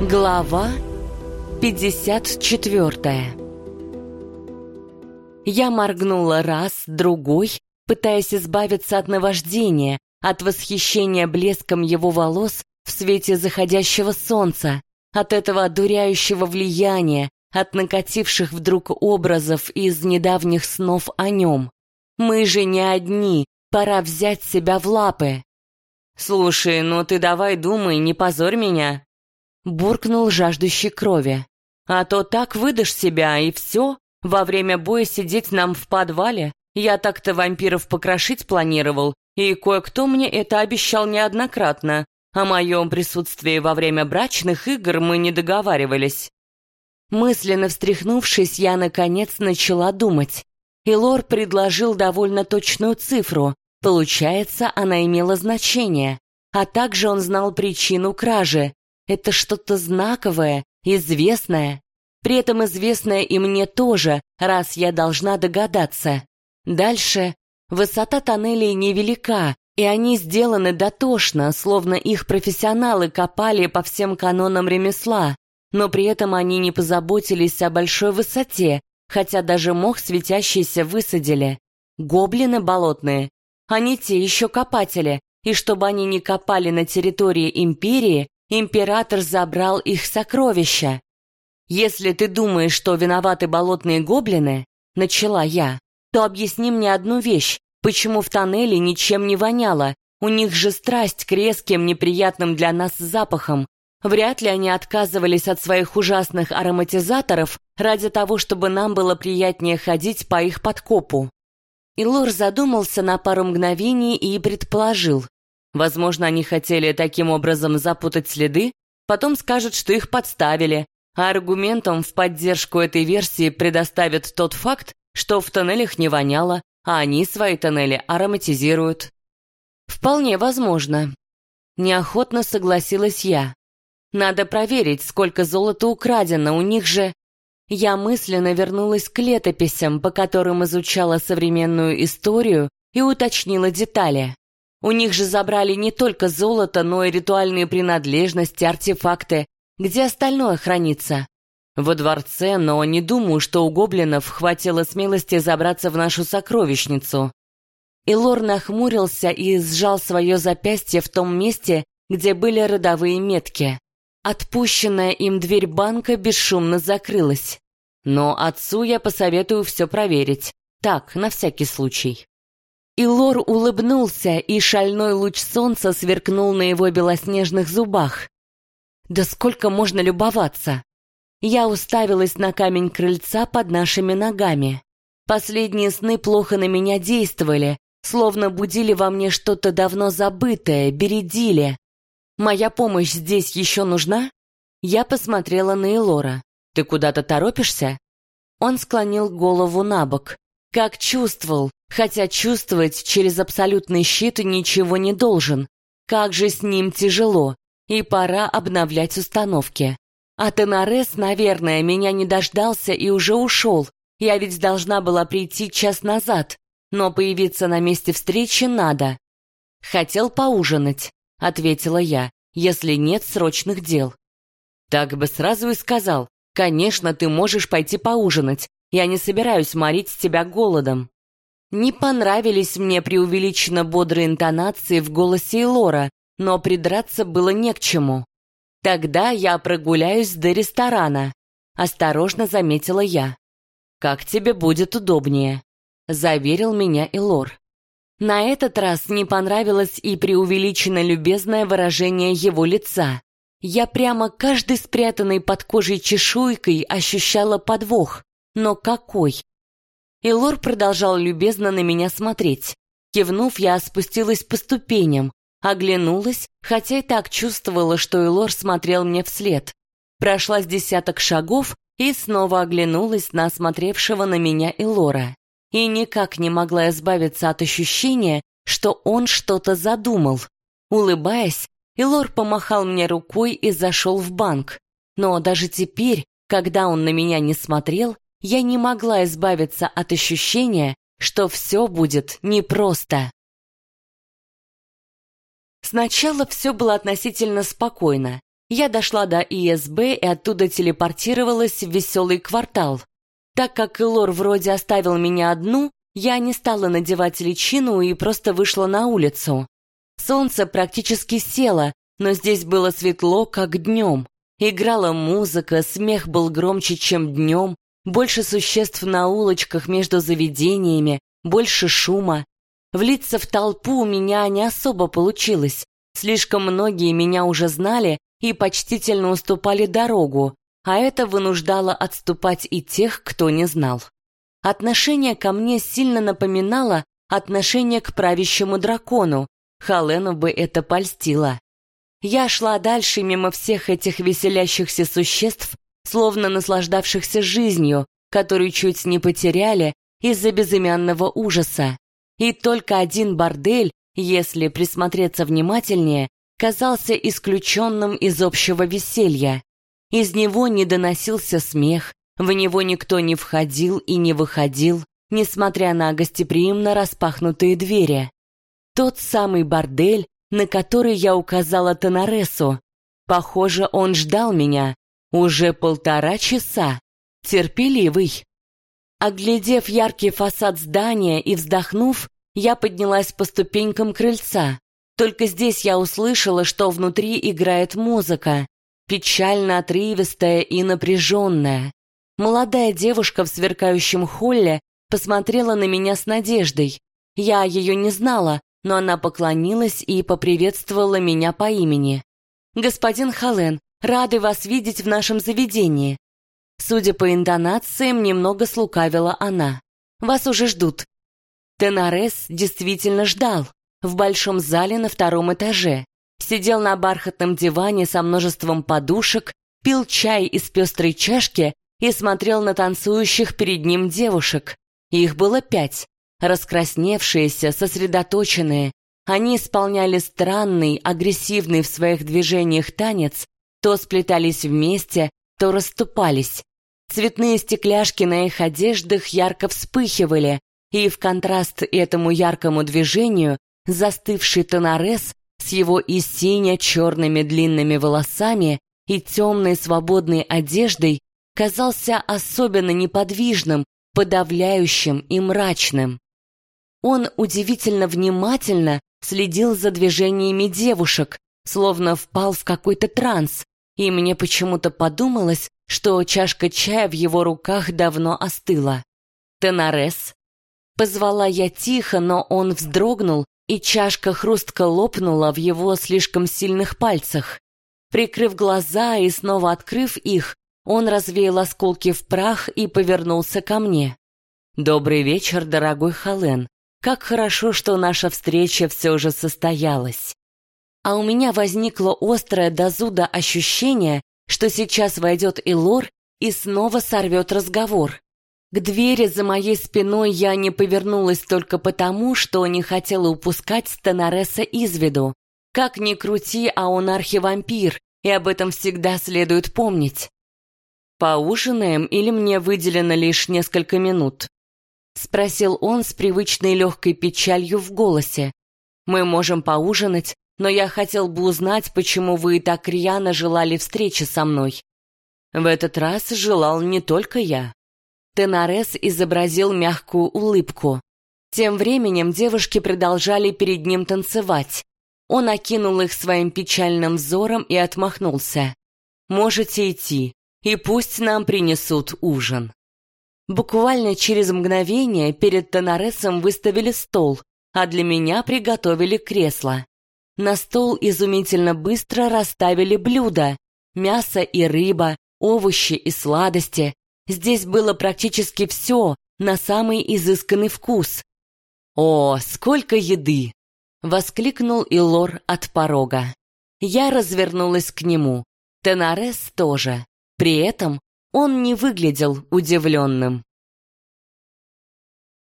Глава 54 Я моргнула раз, другой, пытаясь избавиться от наваждения, от восхищения блеском его волос в свете заходящего солнца, от этого одуряющего влияния, от накативших вдруг образов из недавних снов о нем. Мы же не одни, пора взять себя в лапы. «Слушай, ну ты давай думай, не позорь меня», буркнул жаждущий крови. «А то так выдашь себя, и все. Во время боя сидеть нам в подвале. Я так-то вампиров покрошить планировал, и кое-кто мне это обещал неоднократно. О моем присутствии во время брачных игр мы не договаривались». Мысленно встряхнувшись, я, наконец, начала думать. И Лор предложил довольно точную цифру. Получается, она имела значение. А также он знал причину кражи. Это что-то знаковое, известное. При этом известное и мне тоже, раз я должна догадаться. Дальше. Высота тоннелей невелика, и они сделаны дотошно, словно их профессионалы копали по всем канонам ремесла, но при этом они не позаботились о большой высоте, хотя даже мох светящийся высадили. Гоблины болотные. Они те еще копатели, и чтобы они не копали на территории империи, император забрал их сокровища. Если ты думаешь, что виноваты болотные гоблины, начала я, то объясни мне одну вещь, почему в тоннеле ничем не воняло, у них же страсть к резким, неприятным для нас запахам. Вряд ли они отказывались от своих ужасных ароматизаторов ради того, чтобы нам было приятнее ходить по их подкопу. Илор задумался на пару мгновений и предположил. Возможно, они хотели таким образом запутать следы, потом скажут, что их подставили, а аргументом в поддержку этой версии предоставят тот факт, что в тоннелях не воняло, а они свои тоннели ароматизируют. Вполне возможно. Неохотно согласилась я. Надо проверить, сколько золота украдено, у них же... Я мысленно вернулась к летописям, по которым изучала современную историю и уточнила детали. У них же забрали не только золото, но и ритуальные принадлежности, артефакты. Где остальное хранится? Во дворце, но не думаю, что у гоблинов хватило смелости забраться в нашу сокровищницу. Илор нахмурился и сжал свое запястье в том месте, где были родовые метки. Отпущенная им дверь банка бесшумно закрылась. Но отцу я посоветую все проверить. Так, на всякий случай. И Лор улыбнулся, и шальной луч солнца сверкнул на его белоснежных зубах. «Да сколько можно любоваться!» Я уставилась на камень крыльца под нашими ногами. Последние сны плохо на меня действовали, словно будили во мне что-то давно забытое, бередили. «Моя помощь здесь еще нужна?» Я посмотрела на Элора. «Ты куда-то торопишься?» Он склонил голову на бок. Как чувствовал, хотя чувствовать через абсолютный щит ничего не должен. Как же с ним тяжело, и пора обновлять установки. А Тенарес, наверное, меня не дождался и уже ушел. Я ведь должна была прийти час назад, но появиться на месте встречи надо. «Хотел поужинать», — ответила я, «если нет срочных дел». Так бы сразу и сказал, «Конечно, ты можешь пойти поужинать, я не собираюсь морить тебя голодом». Не понравились мне преувеличенно бодрые интонации в голосе Лора, но придраться было не к чему. «Тогда я прогуляюсь до ресторана», — осторожно заметила я. «Как тебе будет удобнее», — заверил меня Илор. На этот раз не понравилось и преувеличенно любезное выражение его лица. Я прямо каждой спрятанной под кожей чешуйкой ощущала подвох. Но какой? И Лор продолжал любезно на меня смотреть. Кивнув, я спустилась по ступеням, оглянулась, хотя и так чувствовала, что Элор смотрел мне вслед. Прошла с десяток шагов и снова оглянулась на смотревшего на меня Элора. И никак не могла избавиться от ощущения, что он что-то задумал. Улыбаясь, Элор помахал мне рукой и зашел в банк. Но даже теперь, когда он на меня не смотрел, я не могла избавиться от ощущения, что все будет непросто. Сначала все было относительно спокойно. Я дошла до ИСБ и оттуда телепортировалась в веселый квартал. Так как Илор вроде оставил меня одну, я не стала надевать личину и просто вышла на улицу. Солнце практически село, но здесь было светло, как днем. Играла музыка, смех был громче, чем днем, больше существ на улочках между заведениями, больше шума. Влиться в толпу у меня не особо получилось. Слишком многие меня уже знали и почтительно уступали дорогу, а это вынуждало отступать и тех, кто не знал. Отношение ко мне сильно напоминало отношение к правящему дракону. Халену бы это польстило. Я шла дальше мимо всех этих веселящихся существ, словно наслаждавшихся жизнью, которую чуть не потеряли из-за безымянного ужаса. И только один бордель, если присмотреться внимательнее, казался исключенным из общего веселья. Из него не доносился смех, в него никто не входил и не выходил, несмотря на гостеприимно распахнутые двери. Тот самый бордель, на который я указала Тонаресу. Похоже, он ждал меня, уже полтора часа. Терпеливый. Оглядев яркий фасад здания и вздохнув, я поднялась по ступенькам крыльца. Только здесь я услышала, что внутри играет музыка, печально отрывистая и напряженная. Молодая девушка в сверкающем холле посмотрела на меня с надеждой. Я ее не знала, но она поклонилась и поприветствовала меня по имени. «Господин Хален, Рады вас видеть в нашем заведении». Судя по интонациям, немного слукавила она. «Вас уже ждут». Тенарес действительно ждал. В большом зале на втором этаже. Сидел на бархатном диване со множеством подушек, пил чай из пестрой чашки и смотрел на танцующих перед ним девушек. Их было пять. Раскрасневшиеся, сосредоточенные. Они исполняли странный, агрессивный в своих движениях танец, то сплетались вместе, то расступались. Цветные стекляшки на их одеждах ярко вспыхивали, и в контраст этому яркому движению застывший Тонарес с его и сине-черными длинными волосами и темной свободной одеждой казался особенно неподвижным, подавляющим и мрачным. Он удивительно внимательно следил за движениями девушек, словно впал в какой-то транс, и мне почему-то подумалось, что чашка чая в его руках давно остыла. «Тенарес?» Позвала я тихо, но он вздрогнул, и чашка хрустко лопнула в его слишком сильных пальцах. Прикрыв глаза и снова открыв их, он развеял осколки в прах и повернулся ко мне. «Добрый вечер, дорогой Хален. Как хорошо, что наша встреча все же состоялась» а у меня возникло острое до зуда ощущение, что сейчас войдет Илор и снова сорвет разговор. К двери за моей спиной я не повернулась только потому, что не хотела упускать Стенареса из виду. Как ни крути, а он архивампир, и об этом всегда следует помнить. «Поужинаем или мне выделено лишь несколько минут?» Спросил он с привычной легкой печалью в голосе. «Мы можем поужинать, но я хотел бы узнать, почему вы так рьяно желали встречи со мной. В этот раз желал не только я. Тенарес изобразил мягкую улыбку. Тем временем девушки продолжали перед ним танцевать. Он окинул их своим печальным взором и отмахнулся. «Можете идти, и пусть нам принесут ужин». Буквально через мгновение перед Тенаресом выставили стол, а для меня приготовили кресло. На стол изумительно быстро расставили блюда. Мясо и рыба, овощи и сладости. Здесь было практически все на самый изысканный вкус. «О, сколько еды!» — воскликнул Илор от порога. Я развернулась к нему. Тенарес тоже. При этом он не выглядел удивленным.